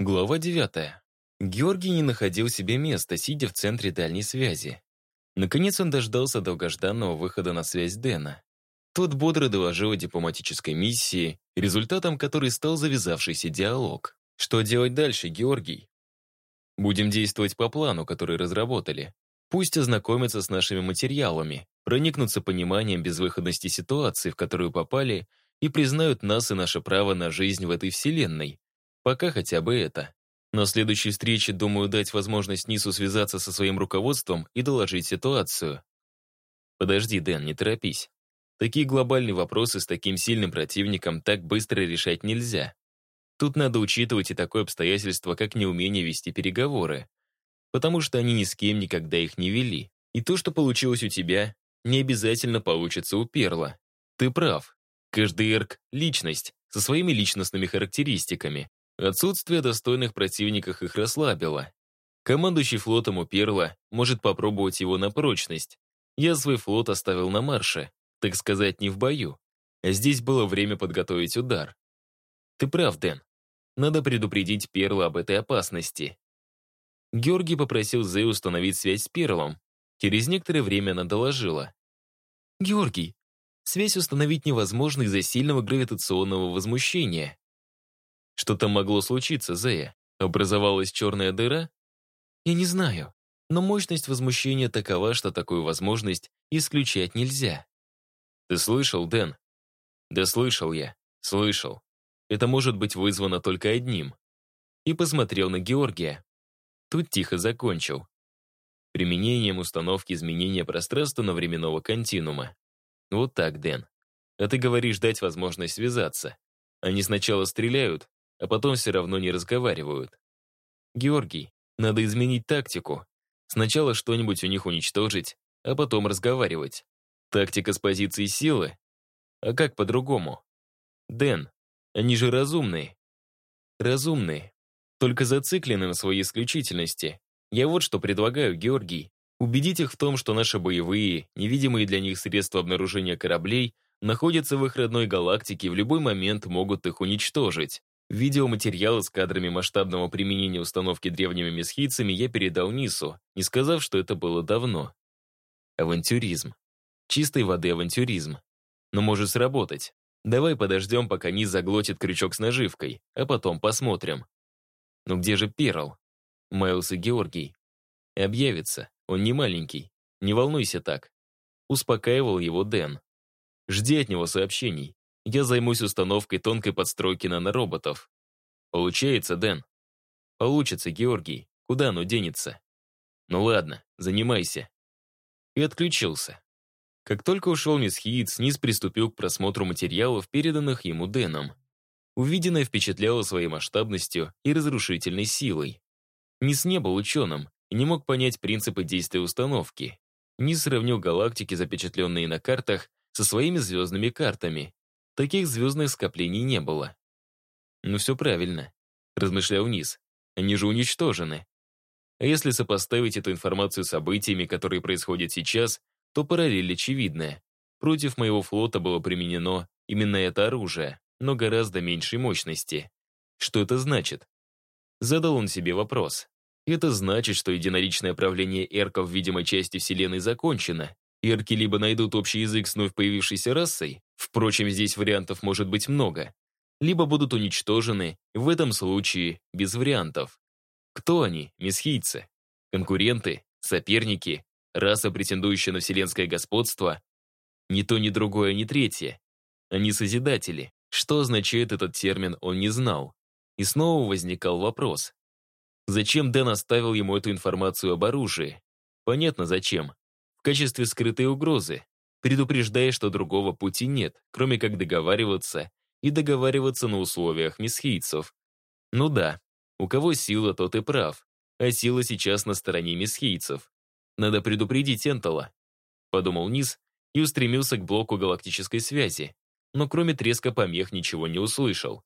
Глава 9. Георгий не находил себе места, сидя в центре дальней связи. Наконец он дождался долгожданного выхода на связь Дэна. Тот бодро доложил о дипломатической миссии, результатом которой стал завязавшийся диалог. Что делать дальше, Георгий? Будем действовать по плану, который разработали. Пусть ознакомятся с нашими материалами, проникнутся пониманием безвыходности ситуации, в которую попали, и признают нас и наше право на жизнь в этой вселенной. Пока хотя бы это. На следующей встрече, думаю, дать возможность Нису связаться со своим руководством и доложить ситуацию. Подожди, Дэн, не торопись. Такие глобальные вопросы с таким сильным противником так быстро решать нельзя. Тут надо учитывать и такое обстоятельство, как неумение вести переговоры. Потому что они ни с кем никогда их не вели. И то, что получилось у тебя, не обязательно получится у Перла. Ты прав. Каждый эрк — личность, со своими личностными характеристиками. Отсутствие достойных противников их расслабило. Командующий флотом у Перла может попробовать его на прочность. Я свой флот оставил на марше, так сказать, не в бою. Здесь было время подготовить удар. Ты прав, Дэн. Надо предупредить Перла об этой опасности. Георгий попросил Зэй установить связь с Перлом. Через некоторое время она доложила. «Георгий, связь установить невозможно из-за сильного гравитационного возмущения. Что там могло случиться, Зея? Образовалась черная дыра? Я не знаю, но мощность возмущения такова, что такую возможность исключать нельзя. Ты слышал, Дэн? Да слышал я, слышал. Это может быть вызвано только одним. И посмотрел на Георгия. Тут тихо закончил. Применением установки изменения пространственно-временного континуума. Вот так, Дэн. А ты говоришь дать возможность связаться. Они сначала стреляют, а потом все равно не разговаривают. Георгий, надо изменить тактику. Сначала что-нибудь у них уничтожить, а потом разговаривать. Тактика с позиции силы? А как по-другому? Дэн, они же разумные. Разумные. Только зациклены на своей исключительности. Я вот что предлагаю, Георгий. Убедить их в том, что наши боевые, невидимые для них средства обнаружения кораблей находятся в их родной галактике и в любой момент могут их уничтожить. Видеоматериалы с кадрами масштабного применения установки древними месхийцами я передал Нису, не сказав, что это было давно. Авантюризм. Чистой воды авантюризм. Но может сработать. Давай подождем, пока Низ заглотит крючок с наживкой, а потом посмотрим. Ну где же Перл? Майлз и Георгий. Объявится, он не маленький. Не волнуйся так. Успокаивал его Дэн. Жди от него сообщений. Я займусь установкой тонкой подстройки нанороботов. Получается, Дэн? Получится, Георгий. Куда оно денется? Ну ладно, занимайся. И отключился. Как только ушел мисс Хиитс, Низ приступил к просмотру материалов, переданных ему Дэном. Увиденное впечатляло своей масштабностью и разрушительной силой. Низ не был ученым и не мог понять принципы действия установки. Низ сравнил галактики, запечатленные на картах, со своими звездными картами Таких звездных скоплений не было. «Ну все правильно», — размышлял Низ. «Они же уничтожены. А если сопоставить эту информацию с событиями, которые происходят сейчас, то параллель очевидная. Против моего флота было применено именно это оружие, но гораздо меньшей мощности. Что это значит? Задал он себе вопрос. Это значит, что единоличное правление эрков в видимой части Вселенной закончено, Ирки либо найдут общий язык с вновь появившейся расой, впрочем, здесь вариантов может быть много, либо будут уничтожены, в этом случае без вариантов. Кто они, месхийцы? Конкуренты? Соперники? Раса, претендующая на вселенское господство? Ни то, ни другое, ни третье. Они созидатели. Что означает этот термин, он не знал. И снова возникал вопрос. Зачем Дэн оставил ему эту информацию об оружии? Понятно, зачем качестве скрытой угрозы, предупреждая, что другого пути нет, кроме как договариваться и договариваться на условиях месхийцев. Ну да, у кого сила, тот и прав, а сила сейчас на стороне месхийцев. Надо предупредить Энтола, подумал Низ и устремился к блоку галактической связи, но кроме треска помех ничего не услышал.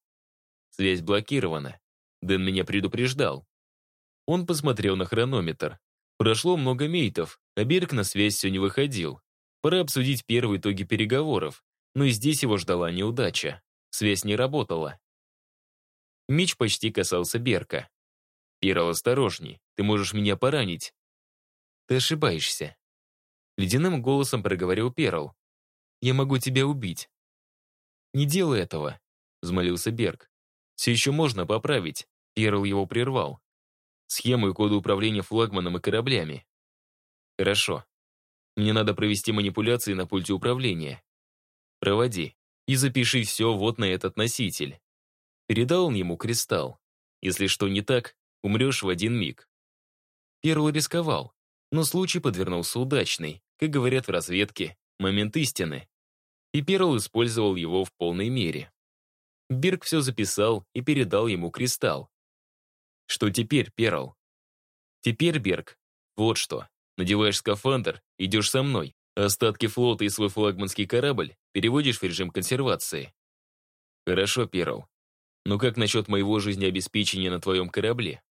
Связь блокирована. Дэн меня предупреждал. Он посмотрел на хронометр. Прошло много мейтов, а Берг на связь все не выходил. Пора обсудить первые итоги переговоров, но и здесь его ждала неудача. Связь не работала. Меч почти касался Берка. «Перл, осторожней, ты можешь меня поранить». «Ты ошибаешься». Ледяным голосом проговорил Перл. «Я могу тебя убить». «Не делай этого», — взмолился Берг. «Все еще можно поправить». Перл его прервал. «Схему и коды управления флагманом и кораблями». «Хорошо. Мне надо провести манипуляции на пульте управления. Проводи и запиши все вот на этот носитель». Передал он ему кристалл. «Если что не так, умрешь в один миг». Перл рисковал, но случай подвернулся удачный, как говорят в разведке, момент истины. И Перл использовал его в полной мере. Бирк все записал и передал ему кристалл. Что теперь, Перл? Теперь, Берг, вот что. Надеваешь скафандр, идешь со мной. Остатки флота и свой флагманский корабль переводишь в режим консервации. Хорошо, Перл. Но как насчет моего жизнеобеспечения на твоем корабле?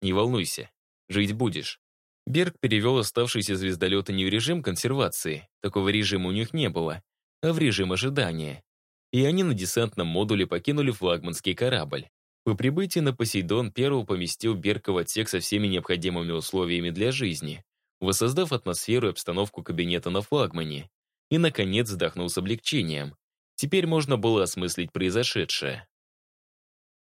Не волнуйся, жить будешь. Берг перевел оставшийся звездолеты не в режим консервации, такого режима у них не было, а в режим ожидания. И они на десантном модуле покинули флагманский корабль. По прибытии на Посейдон Перл поместил Берка в отсек со всеми необходимыми условиями для жизни, воссоздав атмосферу и обстановку кабинета на флагмане. И, наконец, вздохнул с облегчением. Теперь можно было осмыслить произошедшее.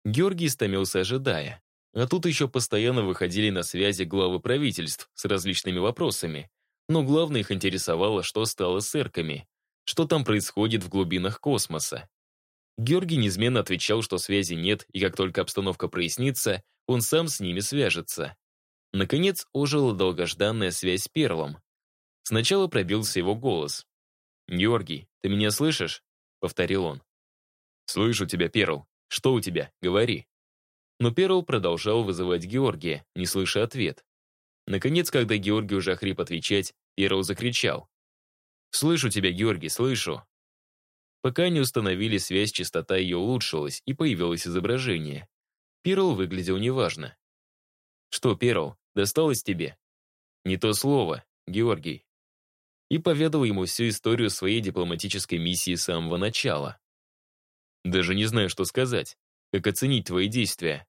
Георгий стомился, ожидая. А тут еще постоянно выходили на связи главы правительств с различными вопросами. Но главное их интересовало, что стало с эрками, что там происходит в глубинах космоса. Георгий неизменно отвечал, что связи нет, и как только обстановка прояснится, он сам с ними свяжется. Наконец ожила долгожданная связь с Перлом. Сначала пробился его голос. «Георгий, ты меня слышишь?» — повторил он. «Слышу тебя, Перл. Что у тебя? Говори». Но Перл продолжал вызывать Георгия, не слыша ответ. Наконец, когда Георгий уже охрип отвечать, Перл закричал. «Слышу тебя, Георгий, слышу». Пока не установили связь, частота ее улучшилась, и появилось изображение. Перл выглядел неважно. «Что, Перл, досталось тебе?» «Не то слово, Георгий». И поведал ему всю историю своей дипломатической миссии с самого начала. Даже не знаю, что сказать, как оценить твои действия.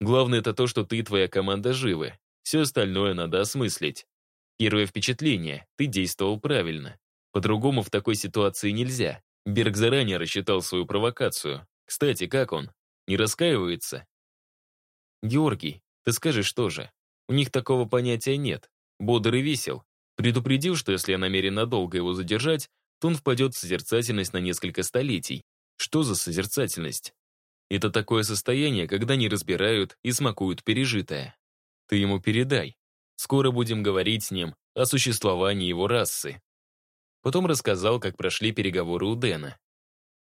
Главное это то, что ты и твоя команда живы. Все остальное надо осмыслить. Первое впечатление, ты действовал правильно. По-другому в такой ситуации нельзя. Берг заранее рассчитал свою провокацию. Кстати, как он? Не раскаивается? Георгий, ты скажешь что же? У них такого понятия нет. Бодр и весел. Предупредил, что если я намерен надолго его задержать, то он впадет в созерцательность на несколько столетий. Что за созерцательность? Это такое состояние, когда не разбирают и смакуют пережитое. Ты ему передай. Скоро будем говорить с ним о существовании его расы. Потом рассказал, как прошли переговоры у Дэна.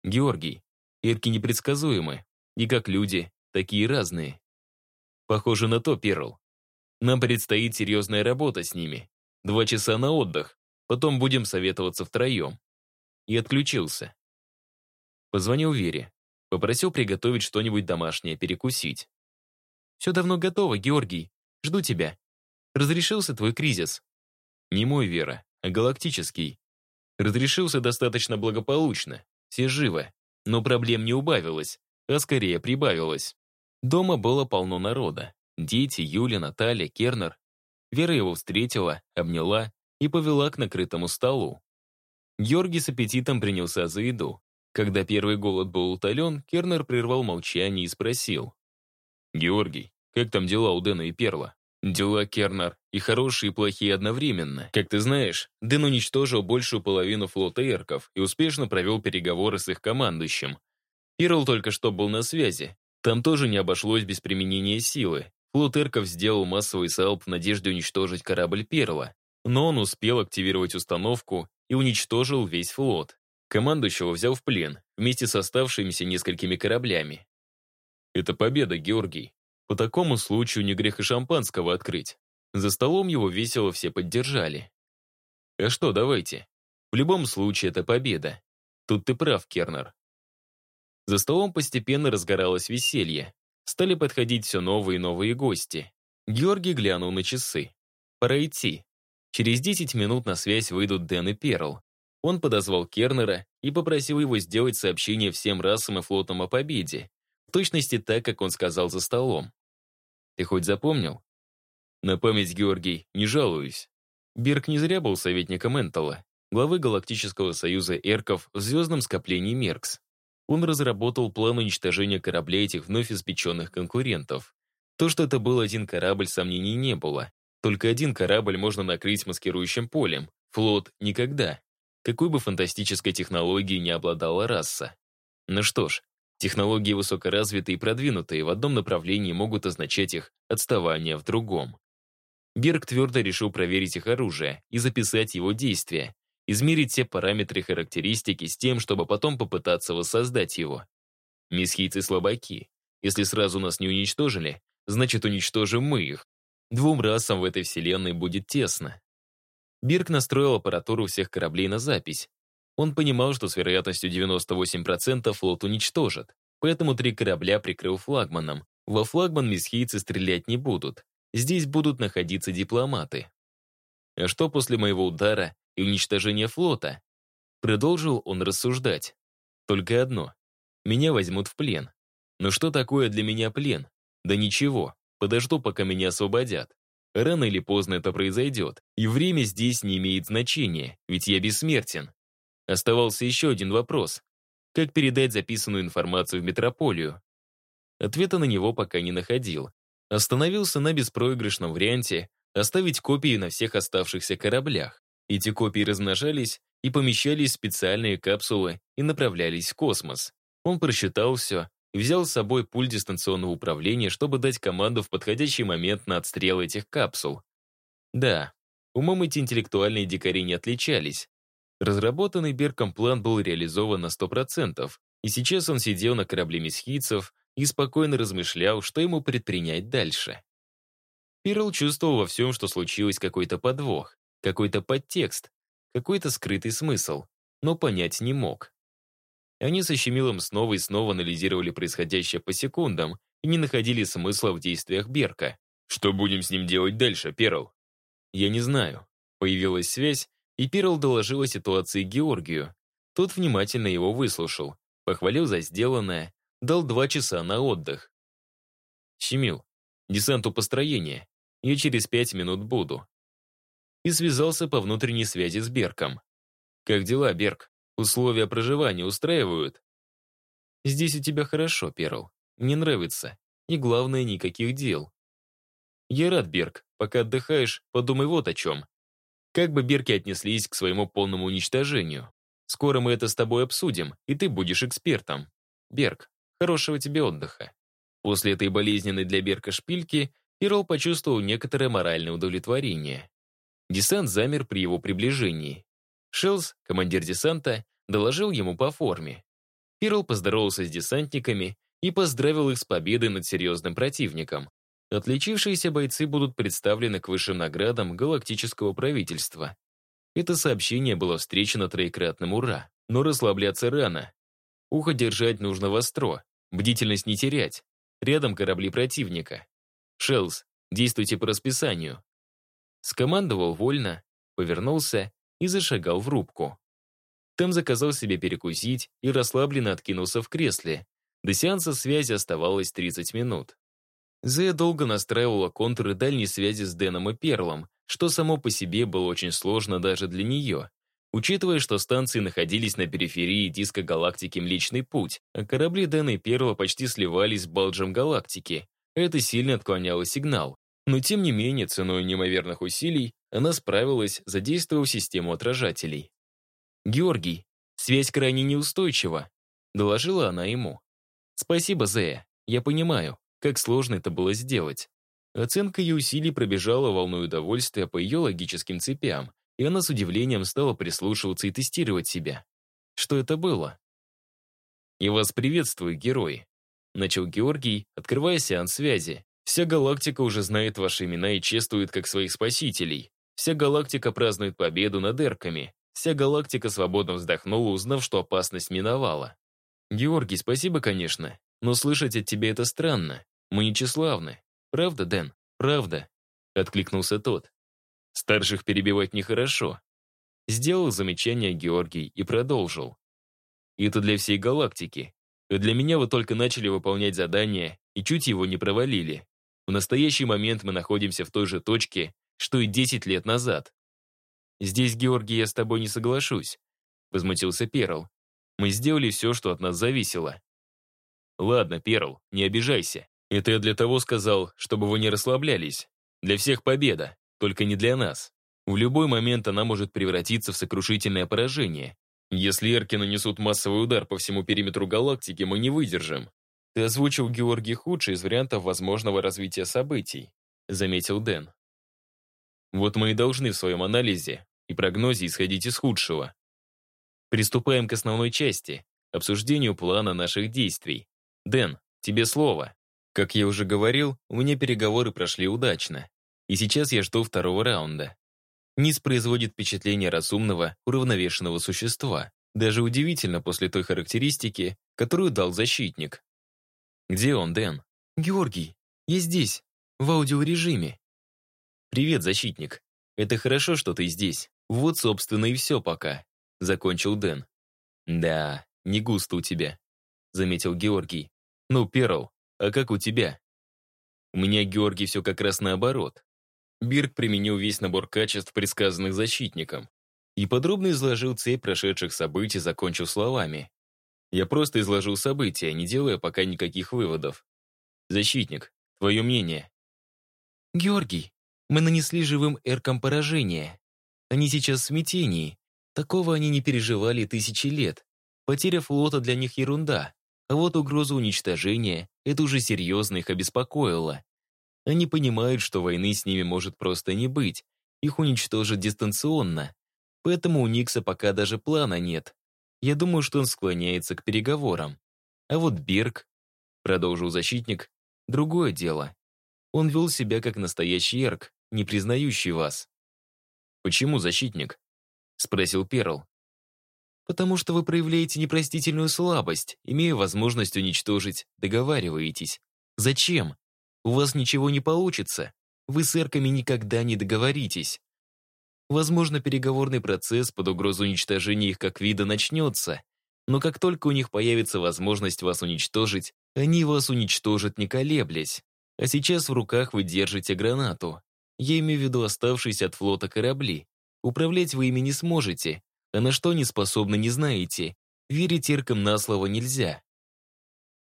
Георгий, Эдки непредсказуемы, и как люди, такие разные. Похоже на то, Перл. Нам предстоит серьезная работа с ними. Два часа на отдых, потом будем советоваться втроем. И отключился. Позвонил Вере. Попросил приготовить что-нибудь домашнее перекусить. «Все давно готово, Георгий. Жду тебя. Разрешился твой кризис?» «Не мой, Вера, а галактический. Разрешился достаточно благополучно. Все живы. Но проблем не убавилось, а скорее прибавилось. Дома было полно народа. Дети, Юля, Наталья, Кернер. Вера его встретила, обняла и повела к накрытому столу. Георгий с аппетитом принялся за еду. Когда первый голод был утолен, Кернер прервал молчание и спросил. «Георгий, как там дела у Дэна и Перла?» «Дела, Кернер, и хорошие, и плохие одновременно. Как ты знаешь, Дэн уничтожил большую половину флота эрков и успешно провел переговоры с их командующим. Перл только что был на связи. Там тоже не обошлось без применения силы. Флот эрков сделал массовый салп в надежде уничтожить корабль Перла. Но он успел активировать установку и уничтожил весь флот. Командующего взял в плен, вместе с оставшимися несколькими кораблями. Это победа, Георгий. По такому случаю не грех и шампанского открыть. За столом его весело все поддержали. А что, давайте. В любом случае, это победа. Тут ты прав, Кернер. За столом постепенно разгоралось веселье. Стали подходить все новые и новые гости. Георгий глянул на часы. Пора идти. Через 10 минут на связь выйдут Дэн и Перл. Он подозвал Кернера и попросил его сделать сообщение всем расам и флотам о победе, точности так, как он сказал за столом. Ты хоть запомнил? На память, Георгий, не жалуюсь. Бирк не зря был советником Энтола, главы Галактического союза эрков в звездном скоплении Меркс. Он разработал план уничтожения кораблей этих вновь испеченных конкурентов. То, что это был один корабль, сомнений не было. Только один корабль можно накрыть маскирующим полем. Флот — никогда. Какой бы фантастической технологией не обладала раса. Ну что ж, технологии высокоразвитые и продвинутые в одном направлении могут означать их отставание в другом. Берг твердо решил проверить их оружие и записать его действия, измерить все параметры характеристики с тем, чтобы потом попытаться воссоздать его. Месхийцы слабаки. Если сразу нас не уничтожили, значит уничтожим мы их. Двум расам в этой вселенной будет тесно. Бирк настроил аппаратуру всех кораблей на запись. Он понимал, что с вероятностью 98% флот уничтожат, поэтому три корабля прикрыл флагманом. Во флагман месхийцы стрелять не будут. Здесь будут находиться дипломаты. А что после моего удара и уничтожения флота? Продолжил он рассуждать. Только одно. Меня возьмут в плен. Но что такое для меня плен? Да ничего, подожду, пока меня освободят. Рано или поздно это произойдет, и время здесь не имеет значения, ведь я бессмертен. Оставался еще один вопрос. Как передать записанную информацию в метрополию? Ответа на него пока не находил. Остановился на беспроигрышном варианте оставить копии на всех оставшихся кораблях. Эти копии размножались и помещались в специальные капсулы и направлялись в космос. Он просчитал все и взял с собой пульт дистанционного управления, чтобы дать команду в подходящий момент на отстрел этих капсул. Да, умом эти интеллектуальные дикари не отличались. Разработанный Берком план был реализован на 100%, и сейчас он сидел на корабле месхийцев и спокойно размышлял, что ему предпринять дальше. Перл чувствовал во всем, что случилось какой-то подвох, какой-то подтекст, какой-то скрытый смысл, но понять не мог. Они со Щемилом снова и снова анализировали происходящее по секундам и не находили смысла в действиях Берка. «Что будем с ним делать дальше, Перл?» «Я не знаю». Появилась связь, и Перл доложил о ситуации Георгию. Тот внимательно его выслушал, похвалил за сделанное, дал два часа на отдых. «Щемил, десанту построения. Я через пять минут буду». И связался по внутренней связи с Берком. «Как дела, Берк?» Условия проживания устраивают? Здесь у тебя хорошо, Перл. Мне нравится. И главное, никаких дел. Я рад, Берг. Пока отдыхаешь, подумай вот о чем. Как бы Берки отнеслись к своему полному уничтожению? Скоро мы это с тобой обсудим, и ты будешь экспертом. Берг, хорошего тебе отдыха. После этой болезненной для Берка шпильки Перл почувствовал некоторое моральное удовлетворение. Десант замер при его приближении. Шелс, командир десанта, доложил ему по форме. Перл поздоровался с десантниками и поздравил их с победой над серьезным противником. Отличившиеся бойцы будут представлены к высшим наградам галактического правительства. Это сообщение было встречено троекратным «Ура!», но расслабляться рано. Ухо держать нужно востро, бдительность не терять. Рядом корабли противника. «Шелс, действуйте по расписанию». Скомандовал вольно, повернулся и зашагал в рубку. Там заказал себе перекусить и расслабленно откинулся в кресле. До сеанса связи оставалось 30 минут. Зея долго настраивала контуры дальней связи с Дэном и Перлом, что само по себе было очень сложно даже для нее. Учитывая, что станции находились на периферии диска галактики Млечный Путь, а корабли Дэна и Перла почти сливались с Балджем галактики, это сильно отклоняло сигнал. Но тем не менее, ценой неимоверных усилий, она справилась, задействовав систему отражателей. «Георгий, связь крайне неустойчива», — доложила она ему. «Спасибо, Зея. Я понимаю, как сложно это было сделать». Оценка ее усилий пробежала волной удовольствия по ее логическим цепям, и она с удивлением стала прислушиваться и тестировать себя. Что это было? «И вас приветствую, герои», — начал Георгий, открывая сеанс связи. Вся галактика уже знает ваши имена и чествует как своих спасителей. Вся галактика празднует победу над эрками. Вся галактика свободно вздохнула, узнав, что опасность миновала. Георгий, спасибо, конечно, но слышать от тебя это странно. Мы не тщеславны. Правда, Дэн? Правда. Откликнулся тот. Старших перебивать нехорошо. Сделал замечание Георгий и продолжил. Это для всей галактики. А для меня вы только начали выполнять задание и чуть его не провалили. В настоящий момент мы находимся в той же точке, что и 10 лет назад. Здесь, Георгий, я с тобой не соглашусь, возмутился Перл. Мы сделали все, что от нас зависело. Ладно, Перл, не обижайся. Это я для того сказал, чтобы вы не расслаблялись. Для всех победа, только не для нас. В любой момент она может превратиться в сокрушительное поражение. Если эрки нанесут массовый удар по всему периметру галактики, мы не выдержим. Ты озвучил, Георгий, худший из вариантов возможного развития событий, заметил Дэн. Вот мы и должны в своем анализе и прогнозе исходить из худшего. Приступаем к основной части, обсуждению плана наших действий. Дэн, тебе слово. Как я уже говорил, у меня переговоры прошли удачно. И сейчас я жду второго раунда. Низ производит впечатление разумного, уравновешенного существа. Даже удивительно после той характеристики, которую дал защитник. «Где он, Дэн?» «Георгий, я здесь, в аудиорежиме». «Привет, защитник. Это хорошо, что ты здесь. Вот, собственно, и все пока», — закончил Дэн. «Да, не густо у тебя», — заметил Георгий. «Ну, Перл, а как у тебя?» «У меня, Георгий, все как раз наоборот. Бирк применил весь набор качеств, предсказанных защитником, и подробно изложил цепь прошедших событий, закончив словами. Я просто изложил события, не делая пока никаких выводов. Защитник, твое мнение? Георгий, мы нанесли живым эркам поражение. Они сейчас в смятении. Такого они не переживали тысячи лет. Потеря флота для них ерунда. А вот угроза уничтожения — это уже серьезно их обеспокоило. Они понимают, что войны с ними может просто не быть. Их уничтожат дистанционно. Поэтому у Никса пока даже плана нет. Я думаю, что он склоняется к переговорам. А вот Бирк, продолжил защитник, другое дело. Он вел себя как настоящий эрк, не признающий вас. «Почему защитник?» — спросил Перл. «Потому что вы проявляете непростительную слабость, имея возможность уничтожить, договариваетесь. Зачем? У вас ничего не получится. Вы с эрками никогда не договоритесь. Возможно, переговорный процесс под угрозу уничтожения их как вида начнется, но как только у них появится возможность вас уничтожить, они вас уничтожат не колеблясь. А сейчас в руках вы держите гранату. Я имею в виду оставшиеся от флота корабли. Управлять вы ими не сможете, а на что они способны, не знаете. Верить иркам на слово нельзя.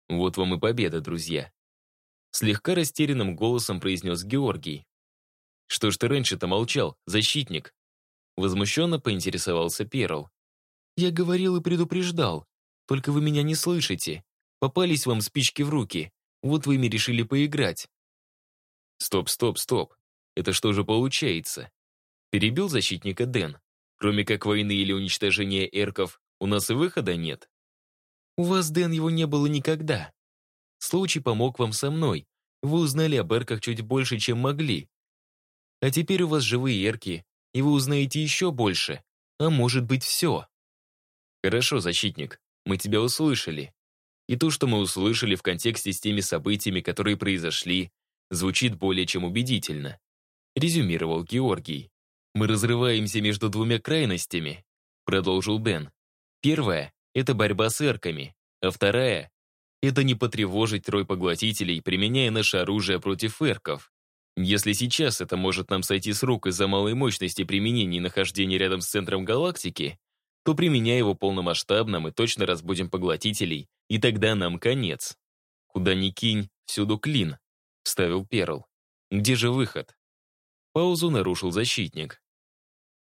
Вот вам и победа, друзья. Слегка растерянным голосом произнес Георгий. «Что ж ты раньше-то молчал, защитник?» Возмущенно поинтересовался Перл. «Я говорил и предупреждал. Только вы меня не слышите. Попались вам спички в руки. Вот вы ими решили поиграть». «Стоп, стоп, стоп. Это что же получается?» Перебил защитника Дэн. «Кроме как войны или уничтожения эрков, у нас и выхода нет». «У вас, Дэн, его не было никогда. Случай помог вам со мной. Вы узнали об эрках чуть больше, чем могли. А теперь у вас живые эрки, и вы узнаете еще больше. А может быть, все. Хорошо, защитник, мы тебя услышали. И то, что мы услышали в контексте с теми событиями, которые произошли, звучит более чем убедительно. Резюмировал Георгий. Мы разрываемся между двумя крайностями, продолжил Дэн. Первая — это борьба с эрками, а вторая это не потревожить трой поглотителей, применяя наше оружие против эрков. Если сейчас это может нам сойти с рук из-за малой мощности применения и нахождения рядом с центром галактики, то применяя его полномасштабно, мы точно разбудим поглотителей, и тогда нам конец. Куда ни кинь, всюду клин, вставил Перл. Где же выход? Паузу нарушил защитник.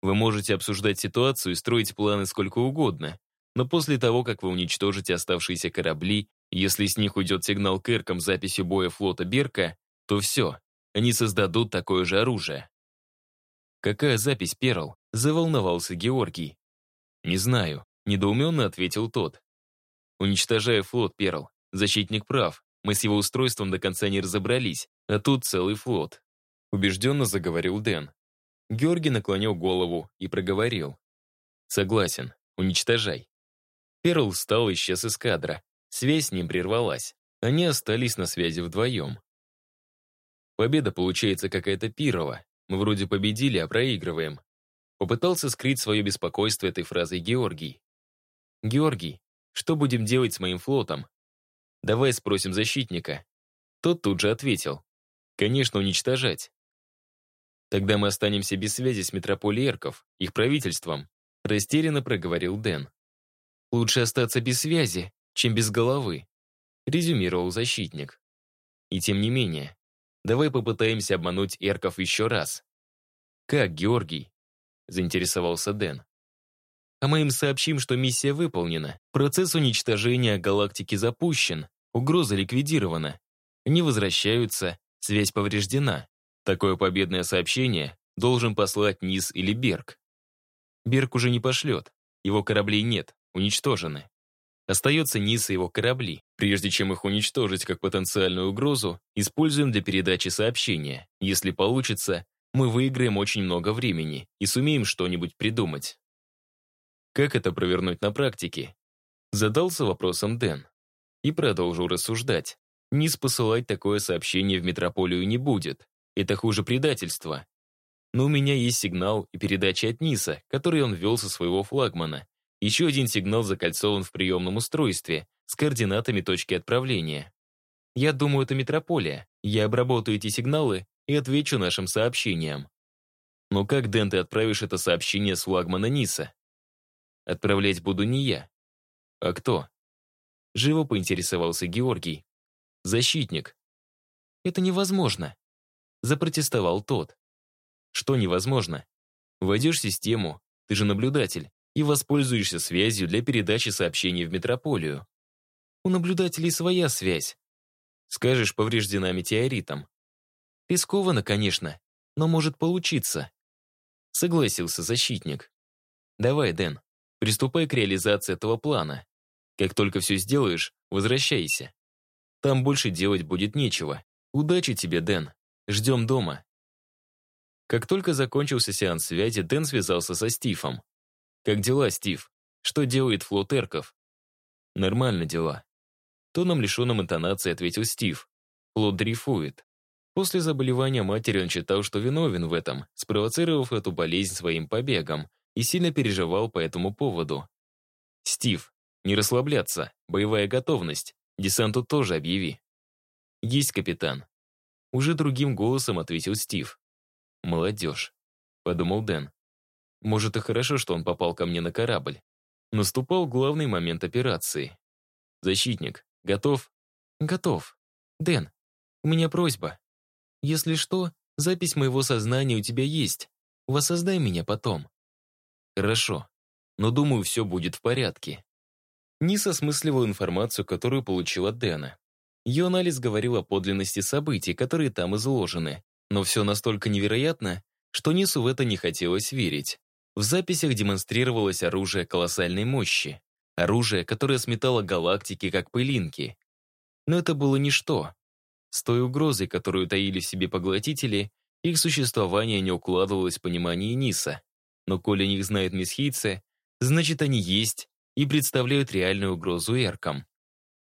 Вы можете обсуждать ситуацию и строить планы сколько угодно, но после того, как вы уничтожите оставшиеся корабли если с них уйдет сигнал к Иркам с боя флота Берка, то все, они создадут такое же оружие. «Какая запись, Перл?» — заволновался Георгий. «Не знаю», — недоуменно ответил тот. «Уничтожая флот, Перл, защитник прав, мы с его устройством до конца не разобрались, а тут целый флот», — убежденно заговорил Дэн. Георгий наклонил голову и проговорил. «Согласен, уничтожай». Перл встал и исчез из кадра, Связь с ним прервалась. Они остались на связи вдвоем. Победа получается какая-то пирова. Мы вроде победили, а проигрываем. Попытался скрыть свое беспокойство этой фразой Георгий. Георгий, что будем делать с моим флотом? Давай спросим защитника. Тот тут же ответил. Конечно, уничтожать. Тогда мы останемся без связи с метрополией Эрков, их правительством, растерянно проговорил Дэн. Лучше остаться без связи, чем без головы, резюмировал защитник. И тем не менее, давай попытаемся обмануть Эрков еще раз. Как, Георгий? заинтересовался Дэн. А мы им сообщим, что миссия выполнена, процесс уничтожения галактики запущен, угроза ликвидирована. Они возвращаются, связь повреждена. Такое победное сообщение должен послать Низ или Берг. Берг уже не пошлет, его кораблей нет, уничтожены. Остается Низ и его корабли. Прежде чем их уничтожить как потенциальную угрозу, используем для передачи сообщения. Если получится, мы выиграем очень много времени и сумеем что-нибудь придумать. Как это провернуть на практике? Задался вопросом Дэн. И продолжил рассуждать. Низ посылать такое сообщение в метрополию не будет. Это хуже предательства. Но у меня есть сигнал и передача от Ниса, который он ввел со своего флагмана. Еще один сигнал закольцован в приемном устройстве с координатами точки отправления. Я думаю, это метрополия. Я обработаю эти сигналы и отвечу нашим сообщениям. Но как, Дэн, ты отправишь это сообщение с флагмана Ниса? Отправлять буду не я. А кто? Живо поинтересовался Георгий. Защитник. Это невозможно. Запротестовал тот. Что невозможно? Войдешь в систему, ты же наблюдатель, и воспользуешься связью для передачи сообщений в метрополию. У наблюдателей своя связь. Скажешь, повреждена метеоритом. Рискованно, конечно, но может получиться. Согласился защитник. Давай, Дэн, Приступай к реализации этого плана. Как только все сделаешь, возвращайся. Там больше делать будет нечего. Удачи тебе, Дэн. Ждем дома. Как только закончился сеанс связи, Дэн связался со Стивом. «Как дела, Стив? Что делает флот Эрков?» «Нормально дела». Тоном, лишенным интонации, ответил Стив. Флот дрейфует. После заболевания матери он считал, что виновен в этом, спровоцировав эту болезнь своим побегом, и сильно переживал по этому поводу. «Стив, не расслабляться, боевая готовность, десанту тоже объяви». «Есть, капитан». Уже другим голосом ответил Стив. «Молодежь», — подумал Дэн. «Может, и хорошо, что он попал ко мне на корабль». Наступал главный момент операции. «Защитник, готов?» «Готов. Дэн, у меня просьба. Если что, запись моего сознания у тебя есть. Воссоздай меня потом. Хорошо, но думаю, все будет в порядке. Нис осмысливал информацию, которую получил от Дэна. Ее анализ говорил о подлинности событий, которые там изложены, но все настолько невероятно, что Нису в это не хотелось верить. В записях демонстрировалось оружие колоссальной мощи. Оружие, которое сметало галактики как пылинки. Но это было ничто. С той угрозой, которую таили в себе поглотители, их существование не укладывалось в понимание Ниса. Но коли о них знают месхийцы, значит, они есть и представляют реальную угрозу эркам.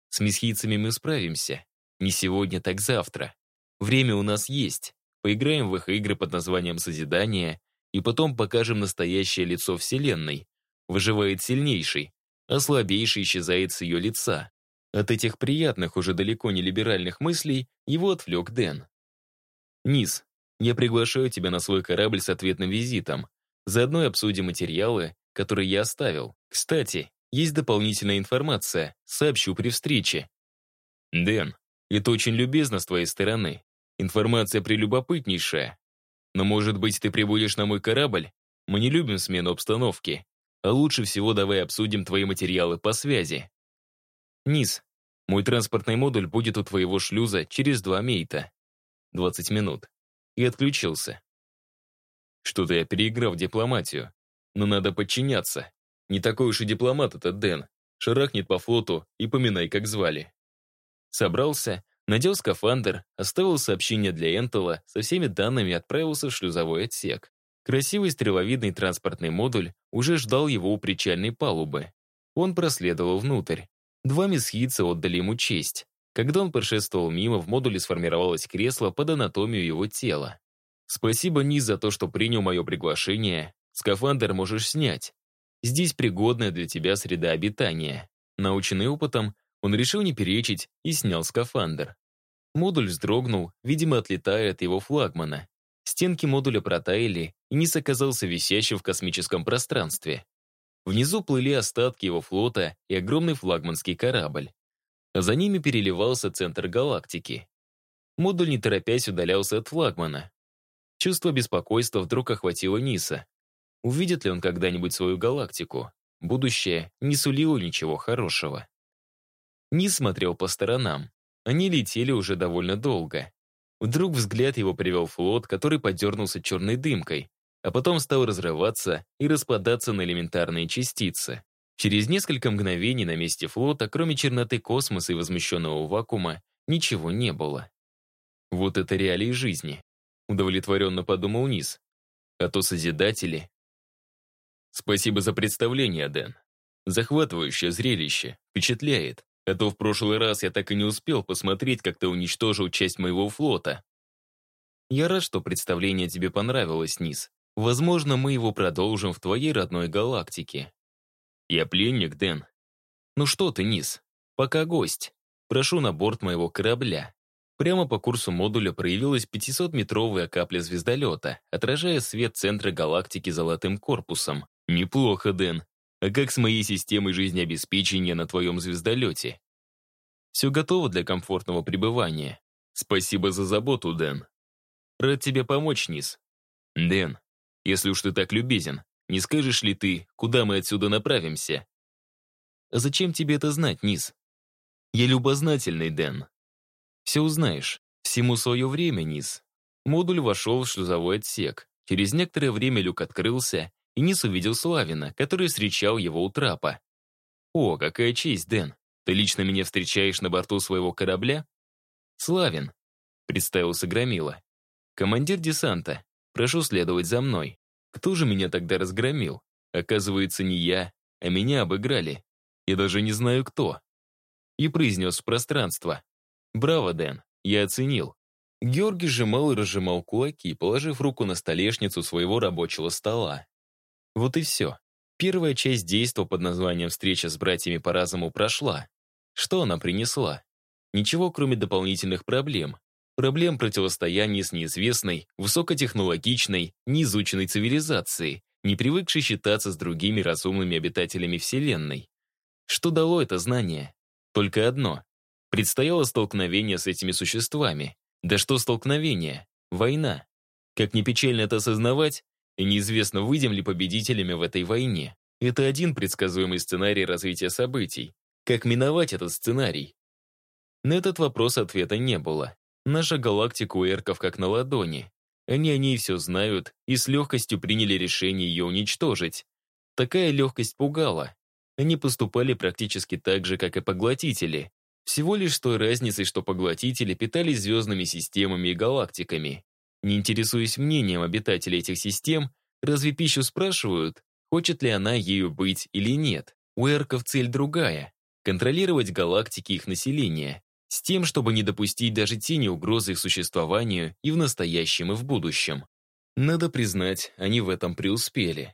С месхийцами мы справимся. Не сегодня, так завтра. Время у нас есть. Поиграем в их игры под названием «Созидание» и потом покажем настоящее лицо Вселенной. Выживает сильнейший, а слабейший исчезает с ее лица. От этих приятных, уже далеко не либеральных мыслей его отвлек Дэн. «Низ, я приглашаю тебя на свой корабль с ответным визитом. Заодно обсудим материалы, которые я оставил. Кстати, есть дополнительная информация, сообщу при встрече. Дэн, это очень любезно с твоей стороны. Информация прелюбопытнейшая. Но, может быть, ты прибудешь на мой корабль? Мы не любим смену обстановки. А лучше всего давай обсудим твои материалы по связи. Низ, мой транспортный модуль будет у твоего шлюза через два мейта. 20 минут. И отключился. Что-то я переиграл дипломатию. Но надо подчиняться. Не такой уж и дипломат этот Дэн. Шарахнет по флоту и поминай, как звали. Собрался, надел скафандр, оставил сообщение для Энтола, со всеми данными отправился в шлюзовой отсек. Красивый стреловидный транспортный модуль уже ждал его у причальной палубы. Он проследовал внутрь. Два месхийца отдали ему честь. Когда он прошествовал мимо, в модуле сформировалось кресло под анатомию его тела. Спасибо, Низ, за то, что принял мое приглашение. Скафандр можешь снять. Здесь пригодная для тебя среда обитания. Наученный опытом, он решил не перечить и снял скафандр. Модуль вздрогнул, видимо, отлетая от его флагмана. Стенки модуля протаяли, и низ оказался висящим в космическом пространстве. Внизу плыли остатки его флота и огромный флагманский корабль. А за ними переливался центр галактики. Модуль, не торопясь, удалялся от флагмана. Чувство беспокойства вдруг охватило Ниса. Увидит ли он когда-нибудь свою галактику? Будущее не сулило ничего хорошего. Низ смотрел по сторонам. Они летели уже довольно долго. Вдруг взгляд его привел флот, который подернулся черной дымкой, а потом стал разрываться и распадаться на элементарные частицы. Через несколько мгновений на месте флота, кроме черноты космоса и возмущенного вакуума, ничего не было. Вот это реалии жизни. Удовлетворенно подумал Низ. А то Созидатели. Спасибо за представление, Дэн. Захватывающее зрелище. Впечатляет. А то в прошлый раз я так и не успел посмотреть, как ты уничтожил часть моего флота. Я рад, что представление тебе понравилось, Низ. Возможно, мы его продолжим в твоей родной галактике. Я пленник, Дэн. Ну что ты, Низ, пока гость. Прошу на борт моего корабля. Прямо по курсу модуля проявилась 500-метровая капля звездолета, отражая свет центра галактики золотым корпусом. Неплохо, Дэн. А как с моей системой жизнеобеспечения на твоем звездолете? Все готово для комфортного пребывания. Спасибо за заботу, Дэн. Рад тебе помочь, Низ. Дэн, если уж ты так любезен, не скажешь ли ты, куда мы отсюда направимся? Зачем тебе это знать, Низ? Я любознательный, Дэн. Все узнаешь. Всему свое время, Низ. Модуль вошел в шлюзовой отсек. Через некоторое время люк открылся, и Низ увидел Славина, который встречал его у трапа. «О, какая честь, Дэн! Ты лично меня встречаешь на борту своего корабля?» «Славин», — представился Громила. «Командир десанта. Прошу следовать за мной. Кто же меня тогда разгромил? Оказывается, не я, а меня обыграли. Я даже не знаю, кто». И произнес в пространство. «Браво, Дэн, я оценил». Георгий сжимал и разжимал кулаки, положив руку на столешницу своего рабочего стола. Вот и все. Первая часть действа под названием «Встреча с братьями по разуму» прошла. Что она принесла? Ничего, кроме дополнительных проблем. Проблем противостояния с неизвестной, высокотехнологичной, неизученной цивилизацией, не привыкшей считаться с другими разумными обитателями Вселенной. Что дало это знание? Только одно. Предстояло столкновение с этими существами. Да что столкновение? Война. Как не печально это осознавать, и неизвестно, выйдем ли победителями в этой войне. Это один предсказуемый сценарий развития событий. Как миновать этот сценарий? На этот вопрос ответа не было. Наша галактика у эрков как на ладони. Они о ней все знают и с легкостью приняли решение ее уничтожить. Такая легкость пугала. Они поступали практически так же, как и поглотители. Всего лишь с той разницей, что поглотители питались звездными системами и галактиками. Не интересуясь мнением обитателей этих систем, разве пищу спрашивают, хочет ли она ею быть или нет? У эрков цель другая — контролировать галактики их населения, с тем, чтобы не допустить даже тени угрозы их существованию и в настоящем, и в будущем. Надо признать, они в этом преуспели.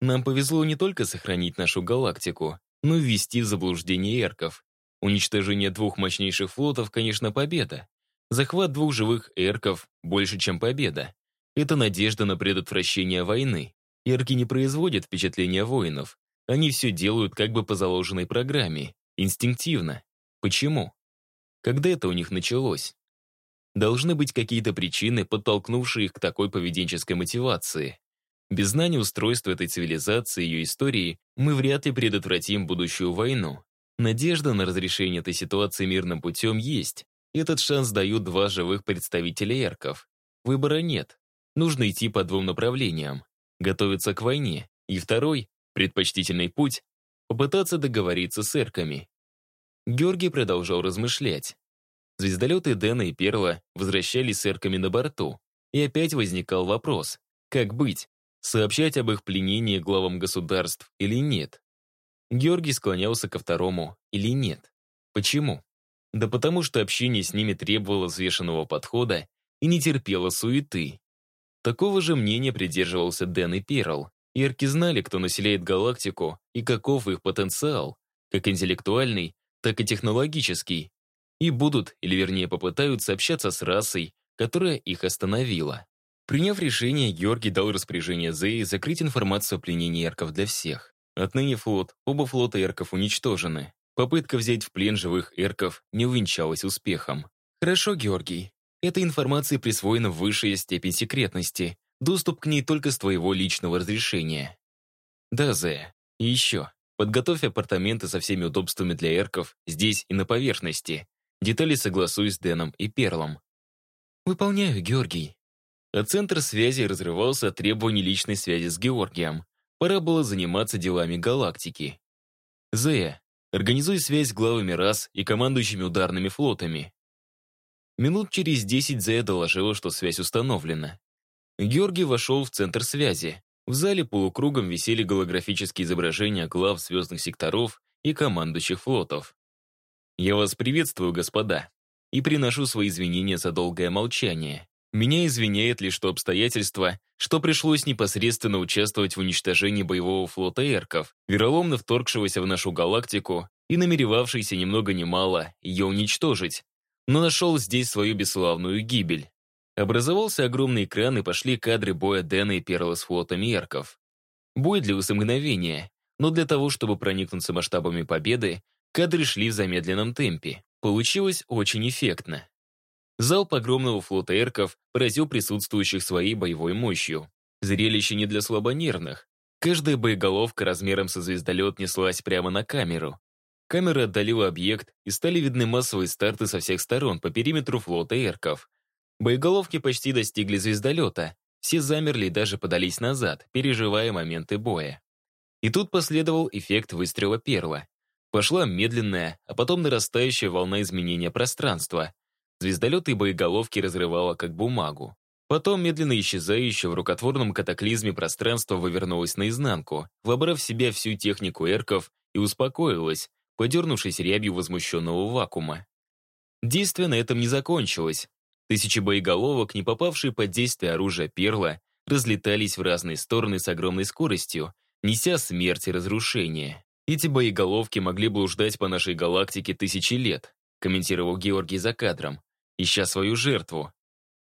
Нам повезло не только сохранить нашу галактику, но и ввести в заблуждение эрков. Уничтожение двух мощнейших флотов, конечно, победа. Захват двух живых эрков больше, чем победа. Это надежда на предотвращение войны. Эрки не производят впечатления воинов. Они все делают как бы по заложенной программе, инстинктивно. Почему? Когда это у них началось? Должны быть какие-то причины, подтолкнувшие их к такой поведенческой мотивации. Без знания устройства этой цивилизации и ее истории мы вряд ли предотвратим будущую войну. Надежда на разрешение этой ситуации мирным путем есть, этот шанс дают два живых представителя эрков. Выбора нет. Нужно идти по двум направлениям. Готовиться к войне. И второй, предпочтительный путь, попытаться договориться с эрками. Георгий продолжал размышлять. Звездолеты Дэна и Перла возвращались с эрками на борту. И опять возникал вопрос, как быть, сообщать об их пленении главам государств или нет? Георгий склонялся ко второму или нет. Почему? Да потому что общение с ними требовало взвешенного подхода и не терпело суеты. Такого же мнения придерживался Дэн и Перл. Ирки знали, кто населяет галактику и каков их потенциал. как интеллектуальный, так и технологический, и будут, или вернее попытаются общаться с расой, которая их остановила. Приняв решение, Георгий дал распоряжение Зеи закрыть информацию о пленении эрков для всех. Отныне флот, оба флота эрков уничтожены. Попытка взять в плен живых эрков не увенчалась успехом. Хорошо, Георгий. Этой информации присвоена высшая степень секретности. Доступ к ней только с твоего личного разрешения. Да, Зея. И еще. Подготовь апартаменты со всеми удобствами для эрков здесь и на поверхности. Детали согласуй с Дэном и Перлом. Выполняю, Георгий. А центр связи разрывался от требований личной связи с Георгием. Пора было заниматься делами галактики. Зея, организуй связь с главами рас и командующими ударными флотами. Минут через десять Зея доложила, что связь установлена. Георгий вошел в центр связи. В зале полукругом висели голографические изображения глав звездных секторов и командующих флотов. «Я вас приветствую, господа, и приношу свои извинения за долгое молчание. Меня извиняет лишь то обстоятельство, что пришлось непосредственно участвовать в уничтожении боевого флота эрков, вероломно вторгшегося в нашу галактику и намеревавшийся ни много ни мало ее уничтожить, но нашел здесь свою бесславную гибель. Образовался огромный экран и пошли кадры боя Дэна и Перла с флотом эрков. Бой длился мгновение, но для того, чтобы проникнуться масштабами победы, кадры шли в замедленном темпе. Получилось очень эффектно. Залп огромного флота эрков поразил присутствующих своей боевой мощью. Зрелище не для слабонервных. Каждая боеголовка размером со звездолет неслась прямо на камеру. Камера отдалила объект, и стали видны массовые старты со всех сторон по периметру флота эрков. Боеголовки почти достигли звездолета. Все замерли и даже подались назад, переживая моменты боя. И тут последовал эффект выстрела перла. Пошла медленная, а потом нарастающая волна изменения пространства. Звездолеты и боеголовки разрывало как бумагу. Потом медленно исчезающее в рукотворном катаклизме пространство вывернулось наизнанку, вобрав в себя всю технику эрков и успокоилось, подернувшись рябью возмущенного вакуума. Действие на этом не закончилось. Тысячи боеголовок, не попавшие под действие оружия перла, разлетались в разные стороны с огромной скоростью, неся смерть и разрушение. Эти боеголовки могли блуждать по нашей галактике тысячи лет, комментировал Георгий за кадром, ища свою жертву.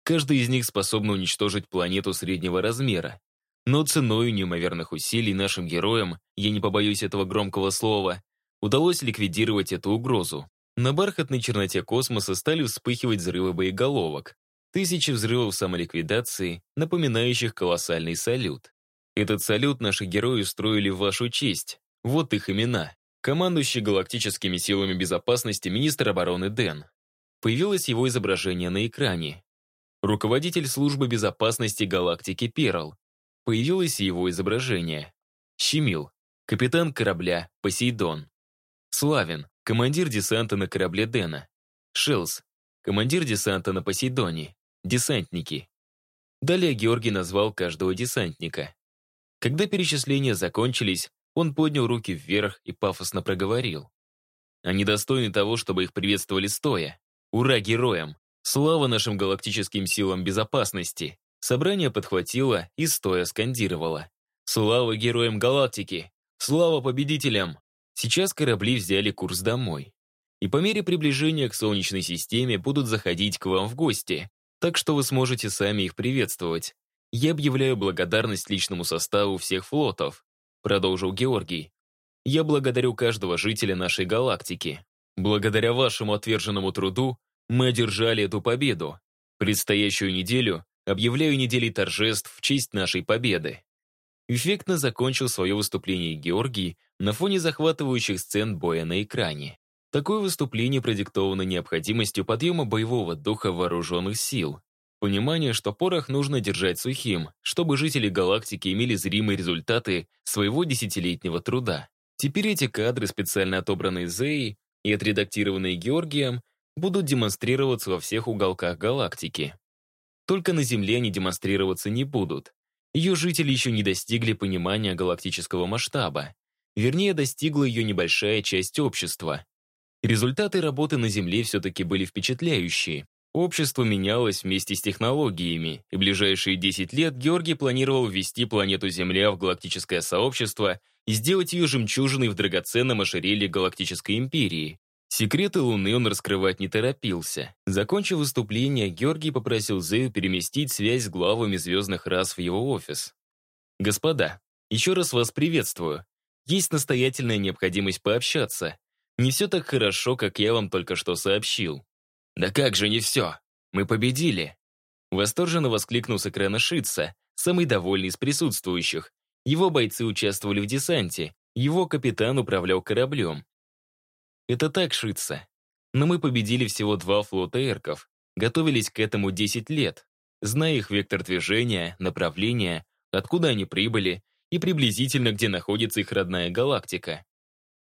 Каждый из них способен уничтожить планету среднего размера. Но ценой неимоверных усилий нашим героям, я не побоюсь этого громкого слова, удалось ликвидировать эту угрозу. На бархатной черноте космоса стали вспыхивать взрывы боеголовок. Тысячи взрывов самоликвидации, напоминающих колоссальный салют. Этот салют наши герои устроили в вашу честь. Вот их имена. Командующий галактическими силами безопасности министр обороны Дэн. Появилось его изображение на экране. Руководитель службы безопасности галактики Перл. Появилось его изображение. Щемил. Капитан корабля Посейдон. Славин. Командир десанта на корабле Дэна. Шелс. Командир десанта на Посейдоне. Десантники. Далее Георгий назвал каждого десантника. Когда перечисления закончились, он поднял руки вверх и пафосно проговорил. Они достойны того, чтобы их приветствовали стоя. Ура героям! Слава нашим галактическим силам безопасности! Собрание подхватило и стоя скандировало. Слава героям галактики! Слава победителям! Сейчас корабли взяли курс домой. И по мере приближения к Солнечной системе будут заходить к вам в гости, так что вы сможете сами их приветствовать. Я объявляю благодарность личному составу всех флотов, продолжил Георгий. «Я благодарю каждого жителя нашей галактики. Благодаря вашему отверженному труду мы одержали эту победу. Предстоящую неделю объявляю неделей торжеств в честь нашей победы». Эффектно закончил свое выступление Георгий на фоне захватывающих сцен боя на экране. Такое выступление продиктовано необходимостью подъема боевого духа вооруженных сил, Понимание, что порох нужно держать сухим, чтобы жители галактики имели зримые результаты своего десятилетнего труда. Теперь эти кадры, специально отобранные Зеей и отредактированные Георгием, будут демонстрироваться во всех уголках галактики. Только на Земле они демонстрироваться не будут. Ее жители еще не достигли понимания галактического масштаба. Вернее, достигла ее небольшая часть общества. Результаты работы на Земле все-таки были впечатляющие. Общество менялось вместе с технологиями, и ближайшие 10 лет Георгий планировал ввести планету Земля в галактическое сообщество и сделать ее жемчужиной в драгоценном ожерелье Галактической империи. Секреты Луны он раскрывать не торопился. Закончив выступление, Георгий попросил Зею переместить связь с главами звездных рас в его офис. «Господа, еще раз вас приветствую. Есть настоятельная необходимость пообщаться. Не все так хорошо, как я вам только что сообщил». «Да как же не все? Мы победили!» Восторженно воскликнул с экрана Шитца, самый довольный из присутствующих. Его бойцы участвовали в десанте, его капитан управлял кораблем. Это так, Шитца. Но мы победили всего два флота эрков, готовились к этому 10 лет, зная их вектор движения, направление, откуда они прибыли и приблизительно где находится их родная галактика.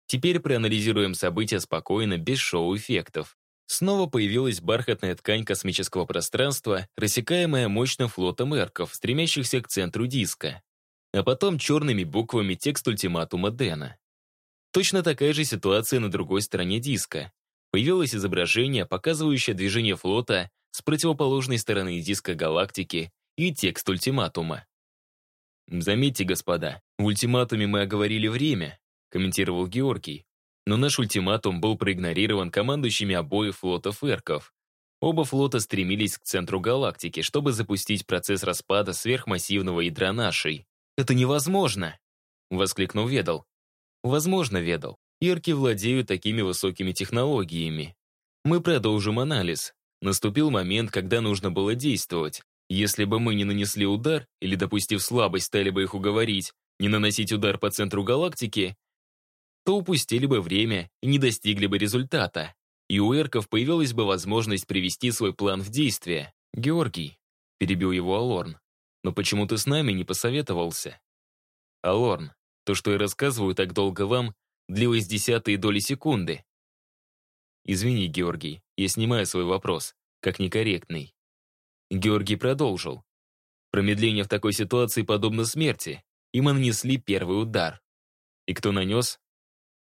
Теперь проанализируем события спокойно, без шоу-эффектов. Снова появилась бархатная ткань космического пространства, рассекаемая мощным флотом эрков, стремящихся к центру диска. А потом черными буквами текст ультиматума Дэна. Точно такая же ситуация на другой стороне диска. Появилось изображение, показывающее движение флота с противоположной стороны диска галактики и текст ультиматума. «Заметьте, господа, в ультиматуме мы оговорили время», комментировал Георгий. Но наш ультиматум был проигнорирован командующими обоих флотов эрков. Оба флота стремились к центру галактики, чтобы запустить процесс распада сверхмассивного ядра нашей. «Это невозможно!» — воскликнул Ведал. «Возможно, Ведал. Ирки владеют такими высокими технологиями. Мы продолжим анализ. Наступил момент, когда нужно было действовать. Если бы мы не нанесли удар, или, допустив слабость, стали бы их уговорить, не наносить удар по центру галактики, то упустили бы время и не достигли бы результата. И у эрков появилась бы возможность привести свой план в действие. «Георгий», — перебил его Алорн, «но почему ты с нами не посоветовался?» «Алорн, то, что я рассказываю так долго вам, длилось десятые доли секунды». «Извини, Георгий, я снимаю свой вопрос, как некорректный. Георгий продолжил. Промедление в такой ситуации подобно смерти. Им нанесли первый удар. И кто нанес?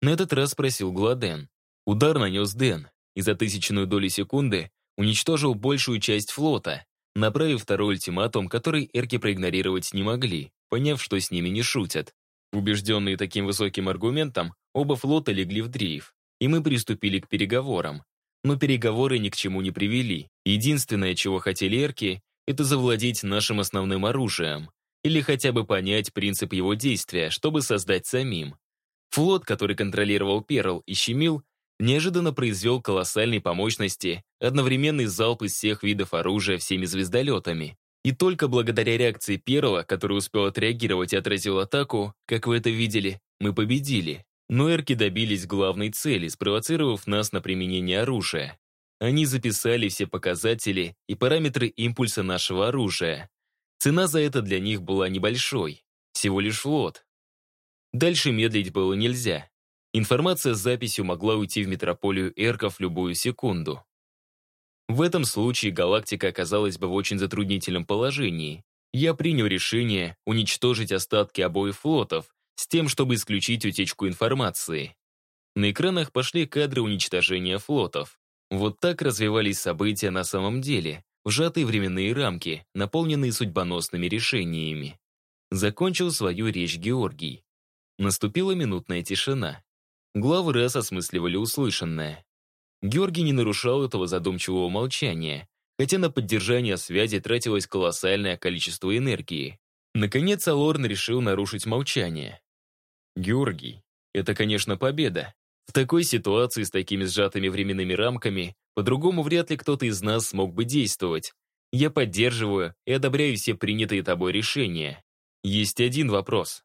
На этот раз спросил Гладен. Удар нанес Дэн, и за тысячную долю секунды уничтожил большую часть флота, направив второй ультиматум, который эрки проигнорировать не могли, поняв, что с ними не шутят. Убежденные таким высоким аргументом, оба флота легли в дрейф, и мы приступили к переговорам. Но переговоры ни к чему не привели. Единственное, чего хотели эрки, это завладеть нашим основным оружием. Или хотя бы понять принцип его действия, чтобы создать самим. Флот, который контролировал Перл и Щемил, неожиданно произвел колоссальной по мощности одновременный залп из всех видов оружия всеми звездолетами. И только благодаря реакции Перла, который успел отреагировать и отразил атаку, как вы это видели, мы победили. Но эрки добились главной цели, спровоцировав нас на применение оружия. Они записали все показатели и параметры импульса нашего оружия. Цена за это для них была небольшой, всего лишь флот. Дальше медлить было нельзя. Информация с записью могла уйти в метрополию эрков любую секунду. В этом случае галактика оказалась бы в очень затруднительном положении. Я принял решение уничтожить остатки обоих флотов, с тем, чтобы исключить утечку информации. На экранах пошли кадры уничтожения флотов. Вот так развивались события на самом деле, сжатые временные рамки, наполненные судьбоносными решениями. Закончил свою речь Георгий. Наступила минутная тишина. Главы раз осмысливали услышанное. Георгий не нарушал этого задумчивого молчания, хотя на поддержание связи тратилось колоссальное количество энергии. Наконец Алорн решил нарушить молчание. Георгий, это, конечно, победа. В такой ситуации с такими сжатыми временными рамками по-другому вряд ли кто-то из нас смог бы действовать. Я поддерживаю и одобряю все принятые тобой решения. Есть один вопрос.